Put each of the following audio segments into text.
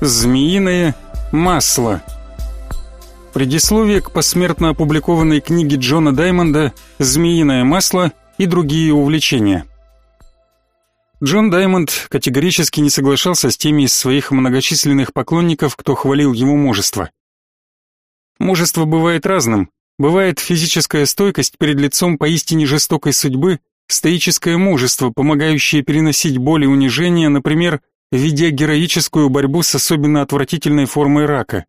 Змеиное масло. Предисловие к посмертно опубликованной книге Джона Даймонда «Змеиное масло и другие увлечения». Джон Даймонд категорически не соглашался с теми из своих многочисленных поклонников, кто хвалил его мужество. Мужество бывает разным. Бывает физическая стойкость перед лицом поистине жестокой судьбы, стоическое мужество, помогающее переносить боль и унижение, например, ведя героическую борьбу с особенно отвратительной формой рака.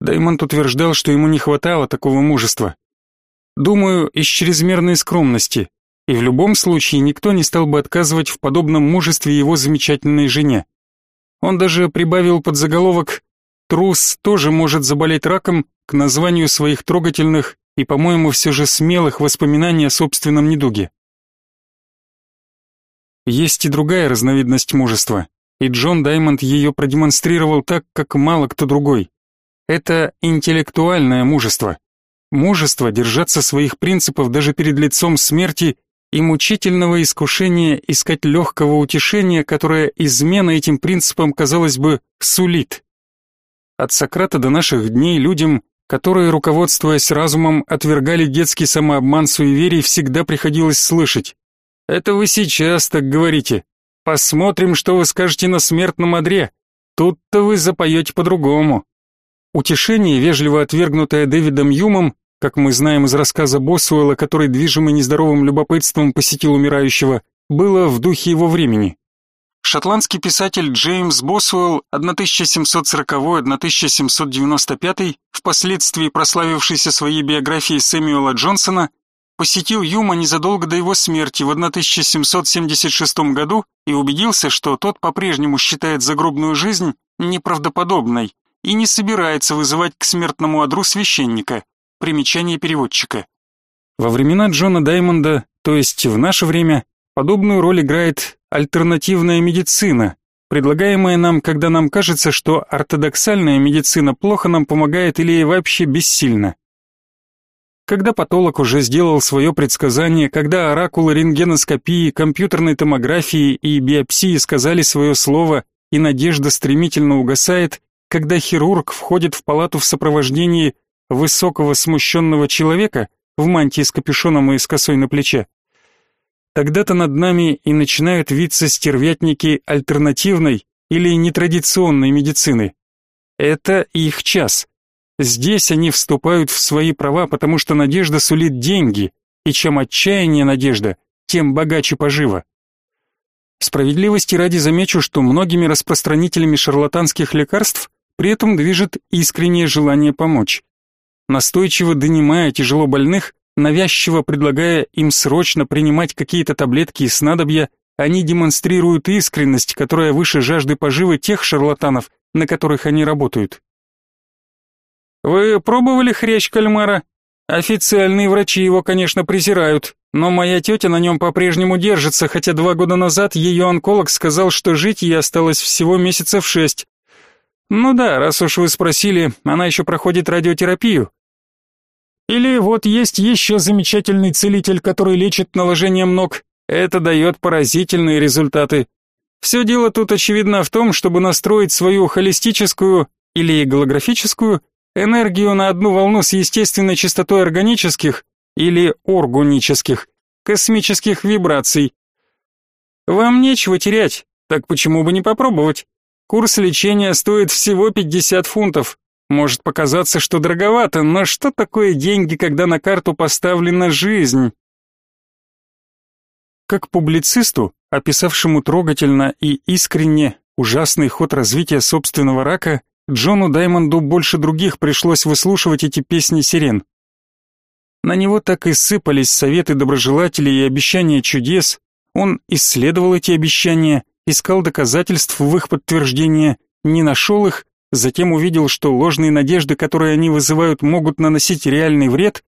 Даймонд утверждал, что ему не хватало такого мужества. Думаю, из чрезмерной скромности, и в любом случае никто не стал бы отказывать в подобном мужестве его замечательной жене. Он даже прибавил под заголовок «Трус тоже может заболеть раком» к названию своих трогательных и, по-моему, все же смелых воспоминаний о собственном недуге. Есть и другая разновидность мужества, и Джон Даймонд ее продемонстрировал так, как мало кто другой. Это интеллектуальное мужество. Мужество держаться своих принципов даже перед лицом смерти и мучительного искушения искать легкого утешения, которое измена этим принципам, казалось бы, сулит. От Сократа до наших дней людям, которые, руководствуясь разумом, отвергали детский самообман суеверий, всегда приходилось слышать это вы сейчас так говорите. Посмотрим, что вы скажете на смертном одре. Тут-то вы запоете по-другому. Утешение, вежливо отвергнутое Дэвидом Юмом, как мы знаем из рассказа Босуэлла, который движимый нездоровым любопытством посетил умирающего, было в духе его времени. Шотландский писатель Джеймс Босуэлл 1740-1795, впоследствии прославившийся своей биографией Сэмюэла Джонсона, посетил Юма незадолго до его смерти в 1776 году и убедился, что тот по-прежнему считает загробную жизнь неправдоподобной и не собирается вызывать к смертному одру священника. Примечание переводчика. Во времена Джона Даймонда, то есть в наше время, подобную роль играет альтернативная медицина, предлагаемая нам, когда нам кажется, что ортодоксальная медицина плохо нам помогает или вообще бессильна. Когда патолог уже сделал свое предсказание, когда оракулы рентгеноскопии, компьютерной томографии и биопсии сказали свое слово, и надежда стремительно угасает, когда хирург входит в палату в сопровождении высокого смущенного человека в мантии с капюшоном и с косой на плече, тогда-то над нами и начинают виться стервятники альтернативной или нетрадиционной медицины. Это их час. Здесь они вступают в свои права, потому что надежда сулит деньги, и чем отчаяннее надежда, тем богаче пожива. Справедливости ради замечу, что многими распространителями шарлатанских лекарств при этом движет искреннее желание помочь. Настойчиво донимая тяжело больных, навязчиво предлагая им срочно принимать какие-то таблетки и снадобья, они демонстрируют искренность, которая выше жажды поживы тех шарлатанов, на которых они работают. Вы пробовали хрящ кальмара? Официальные врачи его, конечно, презирают, но моя тетя на нем по-прежнему держится, хотя два года назад ее онколог сказал, что жить ей осталось всего месяцев шесть. Ну да, раз уж вы спросили, она еще проходит радиотерапию. Или вот есть еще замечательный целитель, который лечит наложением ног. Это дает поразительные результаты. Все дело тут очевидно в том, чтобы настроить свою холистическую или голографическую энергию на одну волну с естественной частотой органических или органических космических вибраций. Вам нечего терять, так почему бы не попробовать? Курс лечения стоит всего 50 фунтов. Может показаться, что дороговато, но что такое деньги, когда на карту поставлена жизнь? Как публицисту, описавшему трогательно и искренне ужасный ход развития собственного рака, Джону Даймонду больше других пришлось выслушивать эти песни сирен. На него так и сыпались советы доброжелателей и обещания чудес. Он исследовал эти обещания, искал доказательств в их подтверждение, не нашел их, затем увидел, что ложные надежды, которые они вызывают, могут наносить реальный вред,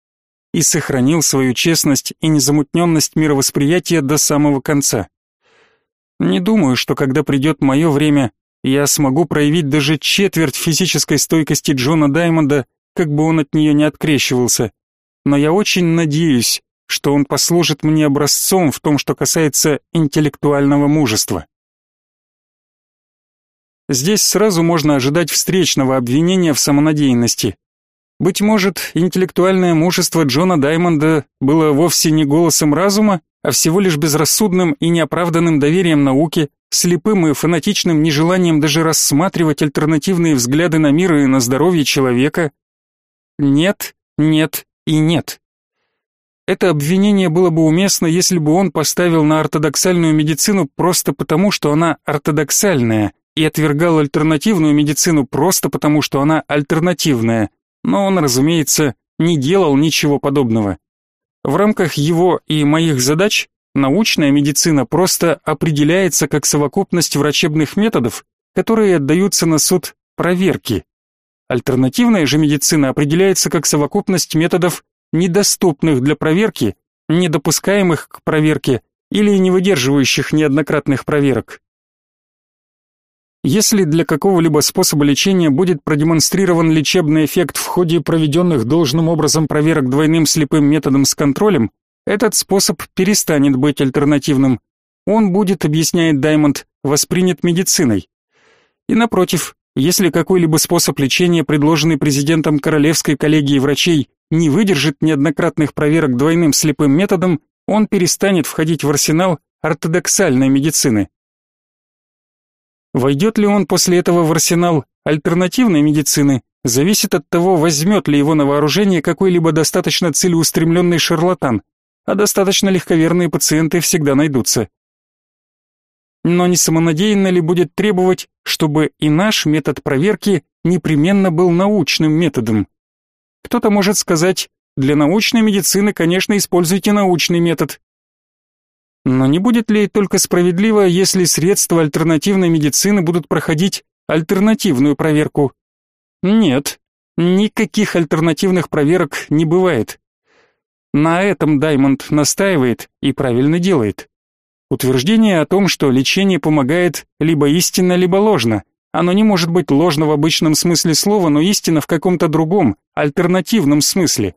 и сохранил свою честность и незамутненность мировосприятия до самого конца. Не думаю, что когда придет мое время, я смогу проявить даже четверть физической стойкости Джона Даймонда, как бы он от нее не открещивался. Но я очень надеюсь, что он послужит мне образцом в том, что касается интеллектуального мужества. здесь сразу можно ожидать встречного обвинения в самонадеянности. Быть может, интеллектуальное мужество Джона Даймонда было вовсе не голосом разума, а всего лишь безрассудным и неоправданным доверием науке, слепым и фанатичным нежеланием даже рассматривать альтернативные взгляды на мир и на здоровье человека. Нет, нет и нет. Это обвинение было бы уместно, если бы он поставил на ортодоксальную медицину просто потому, что она ортодоксальная, и отвергал альтернативную медицину просто потому, что она альтернативная, но он, разумеется, не делал ничего подобного. В рамках его и моих задач научная медицина просто определяется как совокупность врачебных методов, которые отдаются на суд проверки. Альтернативная же медицина определяется как совокупность методов, недоступных для проверки, недопускаемых к проверке или не выдерживающих неоднократных проверок. Если для какого-либо способа лечения будет продемонстрирован лечебный эффект в ходе проведенных должным образом проверок двойным слепым методом с контролем, этот способ перестанет быть альтернативным. Он будет, объясняет Даймонд, воспринят медициной. И напротив, если какой-либо способ лечения, предложенный президентом Королевской коллегии врачей, не выдержит неоднократных проверок двойным слепым методом, он перестанет входить в арсенал ортодоксальной медицины. Войдет ли он после этого в арсенал альтернативной медицины, зависит от того, возьмет ли его на вооружение какой-либо достаточно целеустремленный шарлатан, а достаточно легковерные пациенты всегда найдутся. Но не самонадеянно ли будет требовать, чтобы и наш метод проверки непременно был научным методом? Кто-то может сказать, для научной медицины, конечно, используйте научный метод, но не будет ли только справедливо, если средства альтернативной медицины будут проходить альтернативную проверку? Нет, никаких альтернативных проверок не бывает. На этом Даймонд настаивает и правильно делает. Утверждение о том, что лечение помогает либо истинно, либо ложно. Оно не может быть ложно в обычном смысле слова, но истинно в каком-то другом, альтернативном смысле.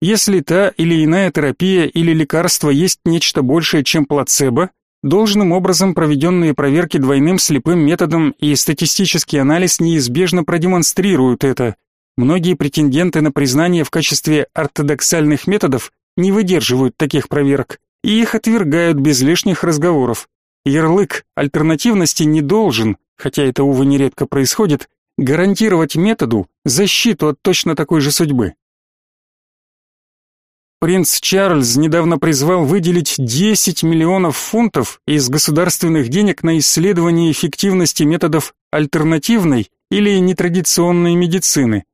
Если та или иная терапия или лекарство есть нечто большее, чем плацебо, должным образом проведенные проверки двойным слепым методом и статистический анализ неизбежно продемонстрируют это. Многие претенденты на признание в качестве ортодоксальных методов не выдерживают таких проверок и их отвергают без лишних разговоров. Ярлык альтернативности не должен, хотя это увы нередко происходит, гарантировать методу защиту от точно такой же судьбы. Принц Чарльз недавно призвал выделить 10 миллионов фунтов из государственных денег на исследование эффективности методов альтернативной или нетрадиционной медицины.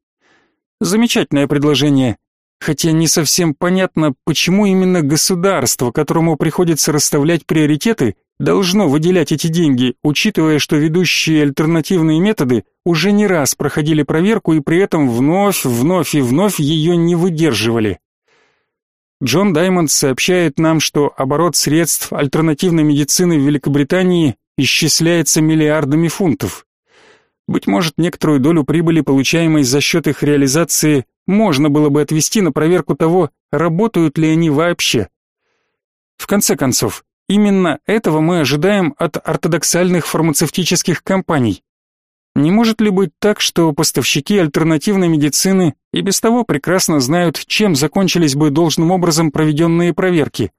Замечательное предложение, хотя не совсем понятно, почему именно государство, которому приходится расставлять приоритеты, должно выделять эти деньги, учитывая, что ведущие альтернативные методы уже не раз проходили проверку и при этом вновь, вновь и вновь ее не выдерживали. Джон Даймонд сообщает нам, что оборот средств альтернативной медицины в Великобритании исчисляется миллиардами фунтов. Быть может, некоторую долю прибыли, получаемой за счет их реализации, можно было бы отвести на проверку того, работают ли они вообще. В конце концов, именно этого мы ожидаем от ортодоксальных фармацевтических компаний. Не может ли быть так, что поставщики альтернативной медицины и без того прекрасно знают, чем закончились бы должным образом проведенные проверки?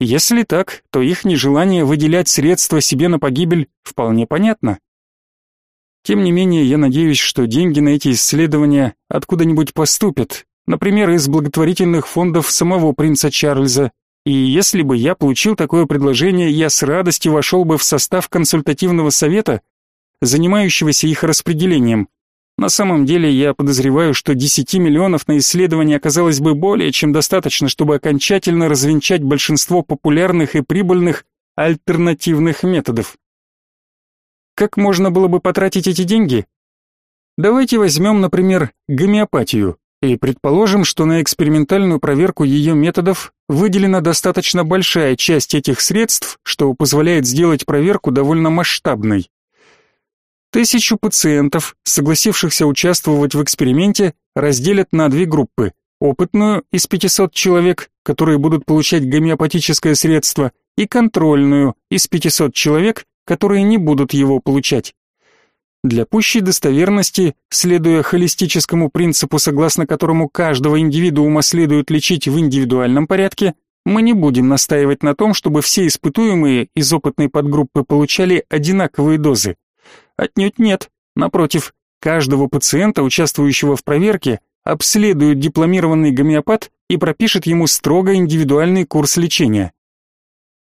Если так, то их нежелание выделять средства себе на погибель вполне понятно. Тем не менее, я надеюсь, что деньги на эти исследования откуда-нибудь поступят, например, из благотворительных фондов самого принца Чарльза, и если бы я получил такое предложение, я с радостью вошел бы в состав консультативного совета, занимающегося их распределением. На самом деле я подозреваю, что 10 миллионов на исследование оказалось бы более чем достаточно, чтобы окончательно развенчать большинство популярных и прибыльных альтернативных методов. Как можно было бы потратить эти деньги? Давайте возьмем, например, гомеопатию и предположим, что на экспериментальную проверку ее методов выделена достаточно большая часть этих средств, что позволяет сделать проверку довольно масштабной. Тысячу пациентов, согласившихся участвовать в эксперименте, разделят на две группы. Опытную из 500 человек, которые будут получать гомеопатическое средство, и контрольную из 500 человек, которые не будут его получать. Для пущей достоверности, следуя холистическому принципу, согласно которому каждого индивидуума следует лечить в индивидуальном порядке, мы не будем настаивать на том, чтобы все испытуемые из опытной подгруппы получали одинаковые дозы. Отнюдь нет. Напротив, каждого пациента, участвующего в проверке, обследует дипломированный гомеопат и пропишет ему строго индивидуальный курс лечения.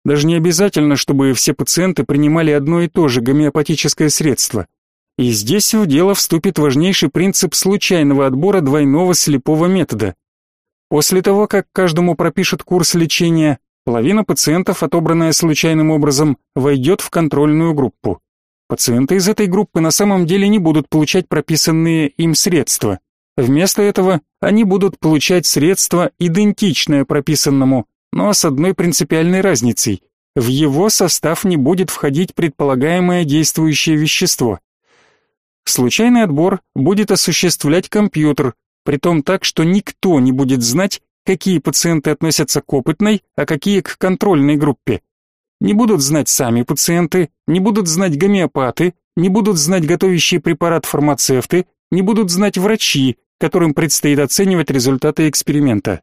Даже не обязательно, чтобы все пациенты принимали одно и то же гомеопатическое средство. И здесь в дело вступит важнейший принцип случайного отбора двойного слепого метода. После того, как каждому пропишут курс лечения, половина пациентов, отобранная случайным образом, войдет в контрольную группу. Пациенты из этой группы на самом деле не будут получать прописанные им средства. Вместо этого они будут получать средство, идентичное прописанному, но с одной принципиальной разницей. В его состав не будет входить предполагаемое действующее вещество. Случайный отбор будет осуществлять компьютер, притом так, что никто не будет знать, какие пациенты относятся к опытной, а какие к контрольной группе. Не будут знать сами пациенты, не будут знать гомеопаты, не будут знать готовящие препарат фармацевты, не будут знать врачи, которым предстоит оценивать результаты эксперимента.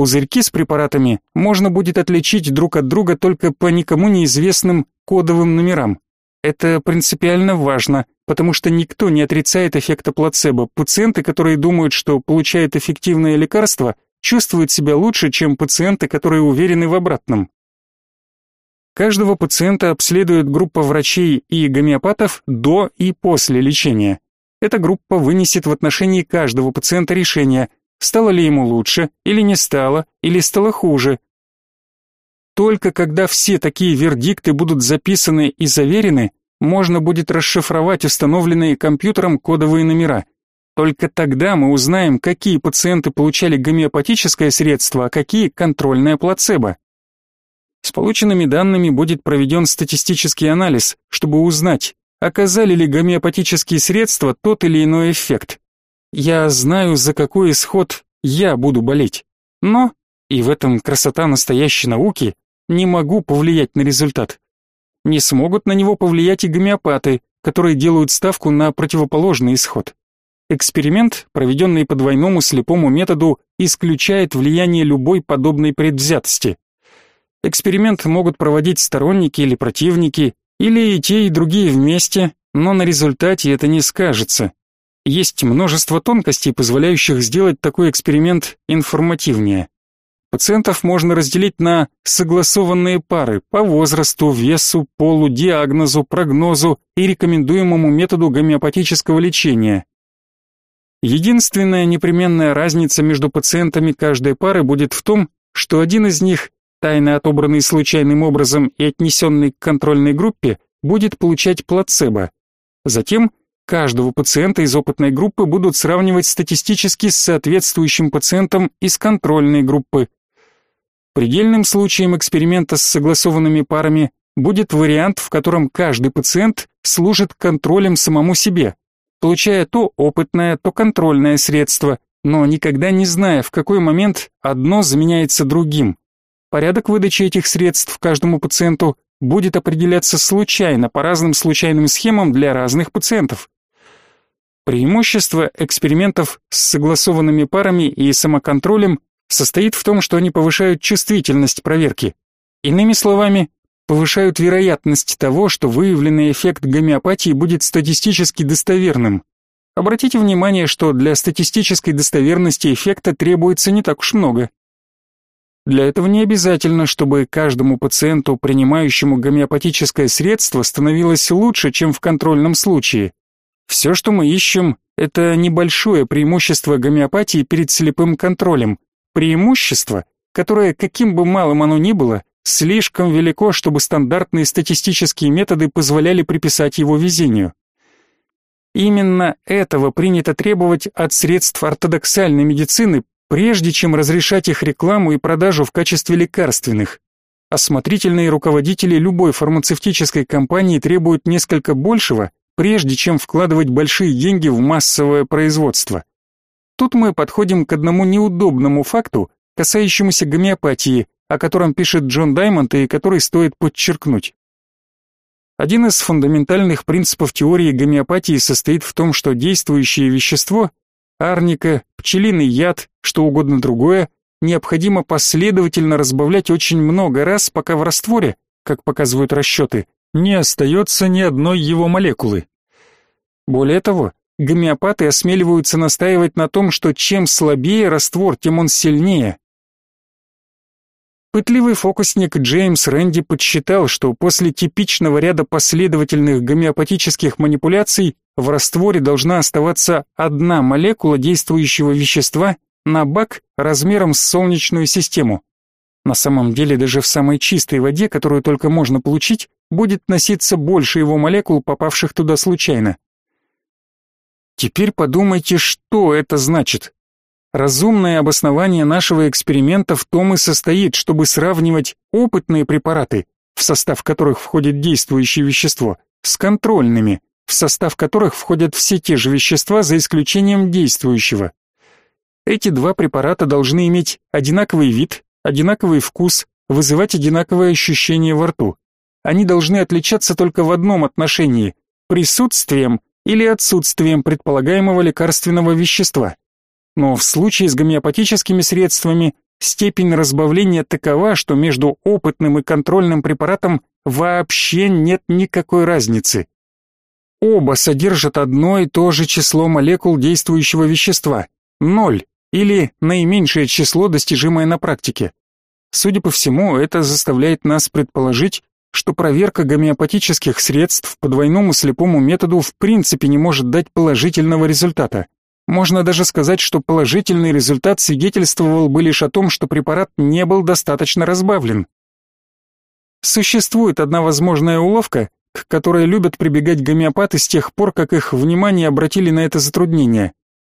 Пузырьки с препаратами можно будет отличить друг от друга только по никому неизвестным кодовым номерам. Это принципиально важно, потому что никто не отрицает эффекта плацебо. Пациенты, которые думают, что получают эффективное лекарство, чувствуют себя лучше, чем пациенты, которые уверены в обратном. Каждого пациента обследует группа врачей и гомеопатов до и после лечения. Эта группа вынесет в отношении каждого пациента решение, стало ли ему лучше или не стало, или стало хуже, только когда все такие вердикты будут записаны и заверены, можно будет расшифровать установленные компьютером кодовые номера. Только тогда мы узнаем, какие пациенты получали гомеопатическое средство, а какие контрольное плацебо. С полученными данными будет проведен статистический анализ, чтобы узнать, оказали ли гомеопатические средства тот или иной эффект. Я знаю, за какой исход я буду болеть. Но, и в этом красота настоящей науки, не могу повлиять на результат. Не смогут на него повлиять и гомеопаты, которые делают ставку на противоположный исход. Эксперимент, проведенный по двойному слепому методу, исключает влияние любой подобной предвзятости. Эксперимент могут проводить сторонники или противники, или и те, и другие вместе, но на результате это не скажется. Есть множество тонкостей, позволяющих сделать такой эксперимент информативнее. Пациентов можно разделить на согласованные пары по возрасту, весу, полу, диагнозу, прогнозу и рекомендуемому методу гомеопатического лечения. Единственная непременная разница между пациентами каждой пары будет в том, что один из них, тайно отобранный случайным образом и отнесенный к контрольной группе, будет получать плацебо. Затем каждого пациента из опытной группы будут сравнивать статистически с соответствующим пациентом из контрольной группы. Предельным случаем эксперимента с согласованными парами будет вариант, в котором каждый пациент служит контролем самому себе, получая то опытное, то контрольное средство, но никогда не зная, в какой момент одно заменяется другим. Порядок выдачи этих средств каждому пациенту будет определяться случайно по разным случайным схемам для разных пациентов. Преимущество экспериментов с согласованными парами и самоконтролем состоит в том, что они повышают чувствительность проверки. Иными словами, повышают вероятность того, что выявленный эффект гомеопатии будет статистически достоверным. Обратите внимание, что для статистической достоверности эффекта требуется не так уж много. Для этого не обязательно, чтобы каждому пациенту, принимающему гомеопатическое средство, становилось лучше, чем в контрольном случае. Все, что мы ищем, это небольшое преимущество гомеопатии перед слепым контролем, Преимущество, которое, каким бы малым оно ни было, слишком велико, чтобы стандартные статистические методы позволяли приписать его везению. Именно этого принято требовать от средств ортодоксальной медицины, прежде чем разрешать их рекламу и продажу в качестве лекарственных. Осмотрительные руководители любой фармацевтической компании требуют несколько большего, прежде чем вкладывать большие деньги в массовое производство. Тут мы подходим к одному неудобному факту, касающемуся гомеопатии, о котором пишет Джон Даймонд и который стоит подчеркнуть. Один из фундаментальных принципов теории гомеопатии состоит в том, что действующее вещество – арника, пчелиный яд, что угодно другое – необходимо последовательно разбавлять очень много раз, пока в растворе, как показывают расчеты, не остается ни одной его молекулы. Более того, гомеопаты осмеливаются настаивать на том, что чем слабее раствор, тем он сильнее. Пытливый фокусник Джеймс Рэнди подсчитал, что после типичного ряда последовательных гомеопатических манипуляций в растворе должна оставаться одна молекула действующего вещества на бак размером с солнечную систему. На самом деле даже в самой чистой воде, которую только можно получить, будет носиться больше его молекул, попавших туда случайно. Теперь подумайте, что это значит. Разумное обоснование нашего эксперимента в том и состоит, чтобы сравнивать опытные препараты, в состав которых входит действующее вещество, с контрольными, в состав которых входят все те же вещества за исключением действующего. Эти два препарата должны иметь одинаковый вид, одинаковый вкус, вызывать одинаковое ощущение во рту. Они должны отличаться только в одном отношении – присутствием или отсутствием предполагаемого лекарственного вещества. Но в случае с гомеопатическими средствами степень разбавления такова, что между опытным и контрольным препаратом вообще нет никакой разницы. Оба содержат одно и то же число молекул действующего вещества – ноль, или наименьшее число, достижимое на практике. Судя по всему, это заставляет нас предположить, что проверка гомеопатических средств по двойному слепому методу в принципе не может дать положительного результата. Можно даже сказать, что положительный результат свидетельствовал бы лишь о том, что препарат не был достаточно разбавлен. Существует одна возможная уловка, к которой любят прибегать гомеопаты с тех пор, как их внимание обратили на это затруднение.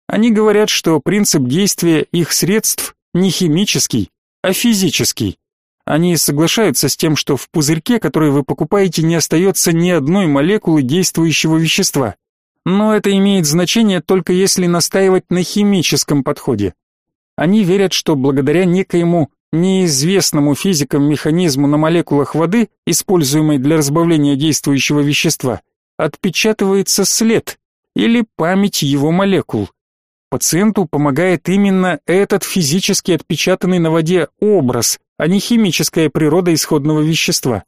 Они говорят, что принцип действия их средств не химический, а физический. Они соглашаются с тем, что в пузырьке, который вы покупаете, не остается ни одной молекулы действующего вещества. Но это имеет значение только если настаивать на химическом подходе. Они верят, что благодаря некоему неизвестному физикам механизму на молекулах воды, используемой для разбавления действующего вещества, отпечатывается след или память его молекул. Пациенту помогает именно этот физически отпечатанный на воде образ, а не химическая природа исходного вещества.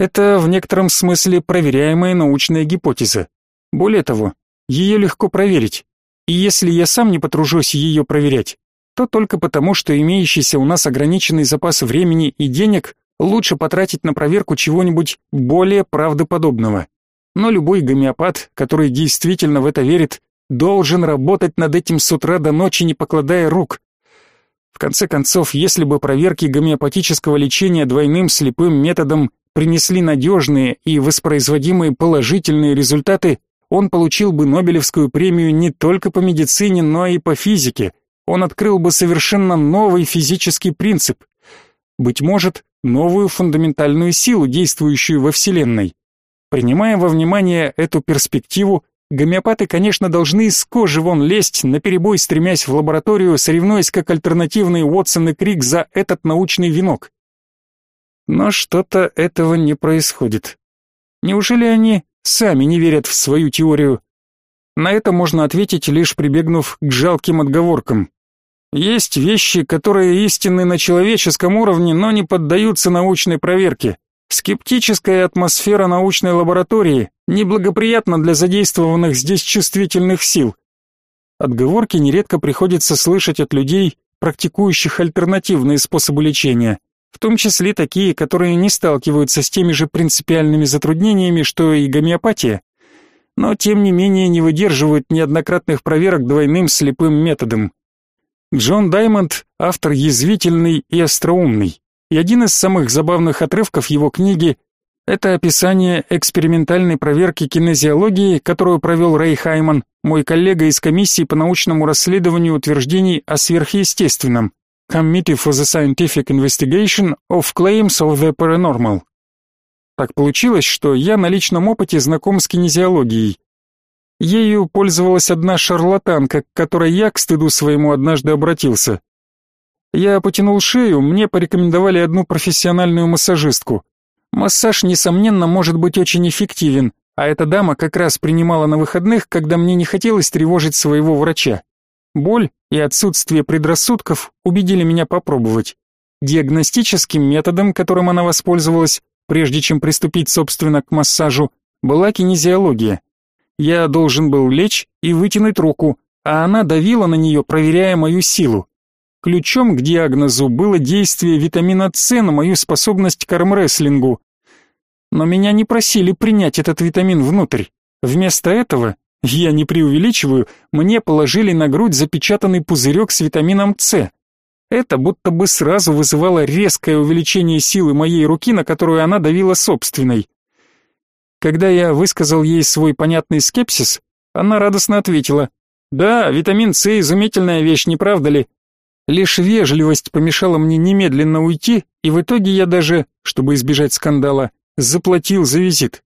Это в некотором смысле проверяемая научная гипотеза. Более того, ее легко проверить. И если я сам не потружусь ее проверять, то только потому, что имеющийся у нас ограниченный запас времени и денег лучше потратить на проверку чего-нибудь более правдоподобного. Но любой гомеопат, который действительно в это верит, должен работать над этим с утра до ночи, не покладая рук. В конце концов, если бы проверки гомеопатического лечения двойным слепым методом принесли надежные и воспроизводимые положительные результаты, он получил бы Нобелевскую премию не только по медицине, но и по физике. Он открыл бы совершенно новый физический принцип. Быть может, новую фундаментальную силу, действующую во Вселенной. Принимая во внимание эту перспективу, Гомеопаты, конечно, должны из кожи вон лезть, наперебой стремясь в лабораторию, соревнуясь как альтернативные Уотсон и Крик за этот научный венок. Но что-то этого не происходит. Неужели они сами не верят в свою теорию? На это можно ответить, лишь прибегнув к жалким отговоркам. Есть вещи, которые истинны на человеческом уровне, но не поддаются научной проверке. Скептическая атмосфера научной лаборатории неблагоприятна для задействованных здесь чувствительных сил. Отговорки нередко приходится слышать от людей, практикующих альтернативные способы лечения, в том числе такие, которые не сталкиваются с теми же принципиальными затруднениями, что и гомеопатия, но тем не менее не выдерживают неоднократных проверок двойным слепым методом. Джон Даймонд – автор язвительный и остроумный. И один из самых забавных отрывков его книги – это описание экспериментальной проверки кинезиологии, которую провел Рэй Хайман, мой коллега из комиссии по научному расследованию утверждений о сверхъестественном Committee for the Scientific Investigation of Claims of the Paranormal. Так получилось, что я на личном опыте знаком с кинезиологией. Ею пользовалась одна шарлатанка, к которой я, к стыду своему, однажды обратился. Я потянул шею, мне порекомендовали одну профессиональную массажистку. Массаж, несомненно, может быть очень эффективен, а эта дама как раз принимала на выходных, когда мне не хотелось тревожить своего врача. Боль и отсутствие предрассудков убедили меня попробовать. Диагностическим методом, которым она воспользовалась, прежде чем приступить, собственно, к массажу, была кинезиология. Я должен был лечь и вытянуть руку, а она давила на нее, проверяя мою силу. Ключом к диагнозу было действие витамина С на мою способность к армрестлингу. Но меня не просили принять этот витамин внутрь. Вместо этого, я не преувеличиваю, мне положили на грудь запечатанный пузырек с витамином С. Это будто бы сразу вызывало резкое увеличение силы моей руки, на которую она давила собственной. Когда я высказал ей свой понятный скепсис, она радостно ответила, «Да, витамин С – изумительная вещь, не правда ли? Лишь вежливость помешала мне немедленно уйти, и в итоге я даже, чтобы избежать скандала, заплатил за визит.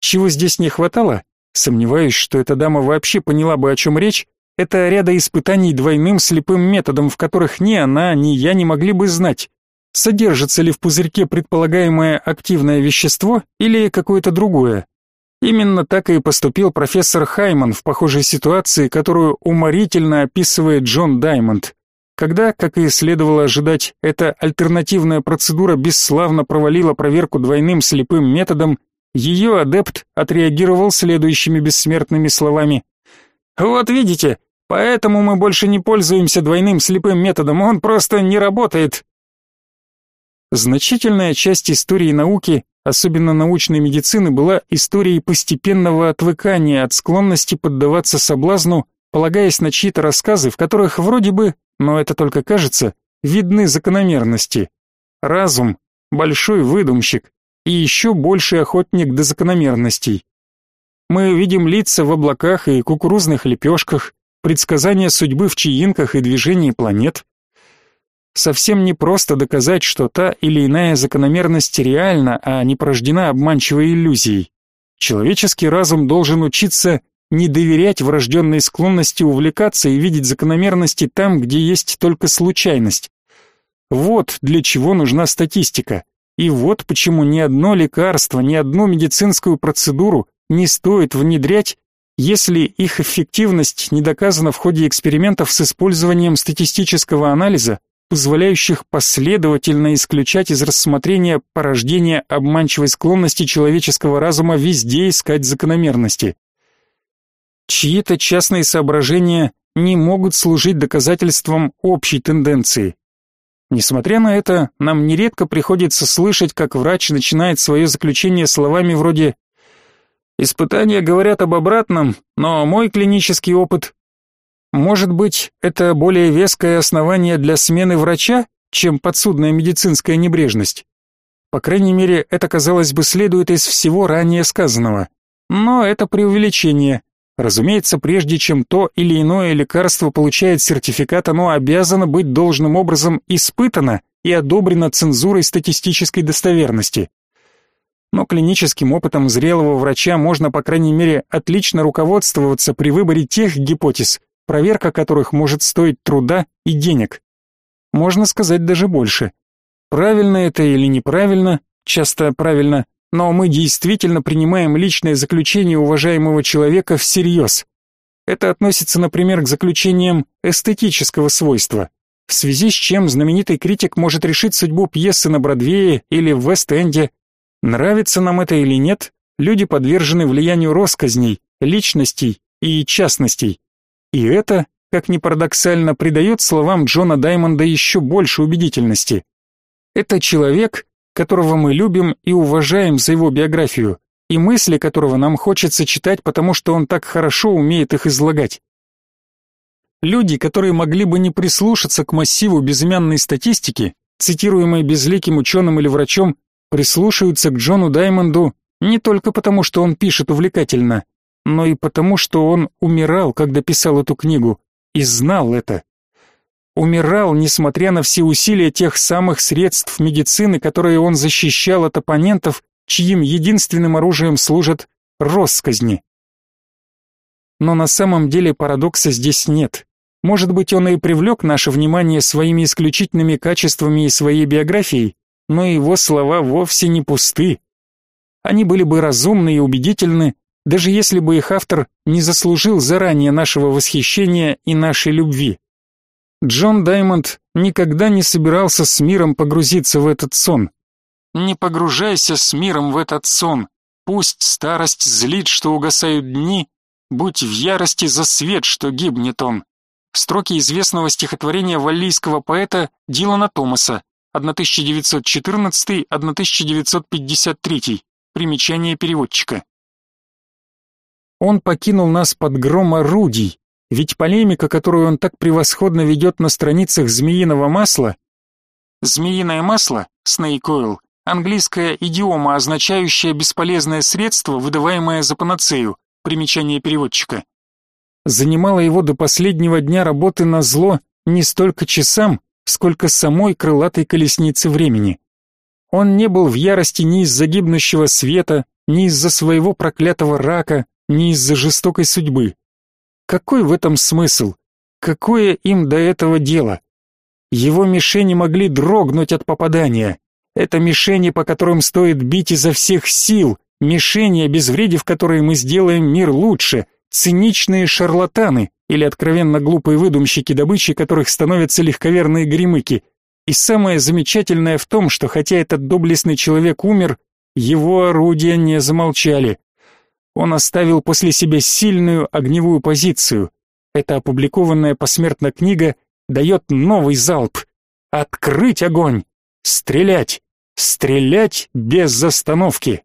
Чего здесь не хватало? Сомневаюсь, что эта дама вообще поняла бы, о чем речь. Это ряда испытаний двойным слепым методом, в которых ни она, ни я не могли бы знать, содержится ли в пузырьке предполагаемое активное вещество или какое-то другое. Именно так и поступил профессор Хайман в похожей ситуации, которую уморительно описывает Джон Даймонд. Когда, как и следовало ожидать, эта альтернативная процедура бесславно провалила проверку двойным слепым методом, ее адепт отреагировал следующими бессмертными словами. «Вот видите, поэтому мы больше не пользуемся двойным слепым методом, он просто не работает». Значительная часть истории науки, особенно научной медицины, была историей постепенного отвыкания от склонности поддаваться соблазну, полагаясь на чьи-то рассказы, в которых вроде бы, но это только кажется, видны закономерности. Разум — большой выдумщик и еще больший охотник до закономерностей. Мы видим лица в облаках и кукурузных лепешках, предсказания судьбы в чаинках и движении планет, совсем не просто доказать, что та или иная закономерность реальна, а не порождена обманчивой иллюзией. Человеческий разум должен учиться не доверять врожденной склонности увлекаться и видеть закономерности там, где есть только случайность. Вот для чего нужна статистика. И вот почему ни одно лекарство, ни одну медицинскую процедуру не стоит внедрять, если их эффективность не доказана в ходе экспериментов с использованием статистического анализа, позволяющих последовательно исключать из рассмотрения порождения обманчивой склонности человеческого разума везде искать закономерности. Чьи-то частные соображения не могут служить доказательством общей тенденции. Несмотря на это, нам нередко приходится слышать, как врач начинает свое заключение словами вроде «Испытания говорят об обратном, но мой клинический опыт может быть, это более веское основание для смены врача, чем подсудная медицинская небрежность? По крайней мере, это, казалось бы, следует из всего ранее сказанного. Но это преувеличение. Разумеется, прежде чем то или иное лекарство получает сертификат, оно обязано быть должным образом испытано и одобрено цензурой статистической достоверности. Но клиническим опытом зрелого врача можно, по крайней мере, отлично руководствоваться при выборе тех гипотез, проверка которых может стоить труда и денег. Можно сказать даже больше. Правильно это или неправильно, часто правильно, но мы действительно принимаем личное заключение уважаемого человека всерьез. Это относится, например, к заключениям эстетического свойства, в связи с чем знаменитый критик может решить судьбу пьесы на Бродвее или в Вест-Энде. Нравится нам это или нет, люди подвержены влиянию россказней, личностей и частностей. И это, как ни парадоксально, придает словам Джона Даймонда еще больше убедительности. Это человек, которого мы любим и уважаем за его биографию, и мысли которого нам хочется читать, потому что он так хорошо умеет их излагать. Люди, которые могли бы не прислушаться к массиву безымянной статистики, цитируемой безликим ученым или врачом, прислушаются к Джону Даймонду не только потому, что он пишет увлекательно, но и потому, что он умирал, когда писал эту книгу, и знал это. Умирал, несмотря на все усилия тех самых средств медицины, которые он защищал от оппонентов, чьим единственным оружием служат россказни. Но на самом деле парадокса здесь нет. Может быть, он и привлек наше внимание своими исключительными качествами и своей биографией, но его слова вовсе не пусты. Они были бы разумны и убедительны, даже если бы их автор не заслужил заранее нашего восхищения и нашей любви. Джон Даймонд никогда не собирался с миром погрузиться в этот сон. Не погружайся с миром в этот сон. Пусть старость злит, что угасают дни, будь в ярости за свет, что гибнет он. Строки известного стихотворения валлийского поэта Дилана Томаса 1914-1953. Примечание переводчика. Он покинул нас под гром орудий, ведь полемика, которую он так превосходно ведет на страницах «Змеиного масла», «Змеиное масло» — oil, английская идиома, означающая бесполезное средство, выдаваемое за панацею, примечание переводчика, занимала его до последнего дня работы на зло не столько часам, сколько самой крылатой колесницы времени. Он не был в ярости ни из-за гибнущего света, ни из-за своего проклятого рака, ни из-за жестокой судьбы. Какой в этом смысл? Какое им до этого дело? Его мишени могли дрогнуть от попадания. Это мишени, по которым стоит бить изо всех сил, мишени, обезвредив которые мы сделаем мир лучше, циничные шарлатаны или откровенно глупые выдумщики добычи, которых становятся легковерные гремыки. И самое замечательное в том, что хотя этот доблестный человек умер, его орудия не замолчали. Он оставил после себя сильную огневую позицию. Эта опубликованная посмертно книга дает новый залп. Открыть огонь! Стрелять! Стрелять без остановки!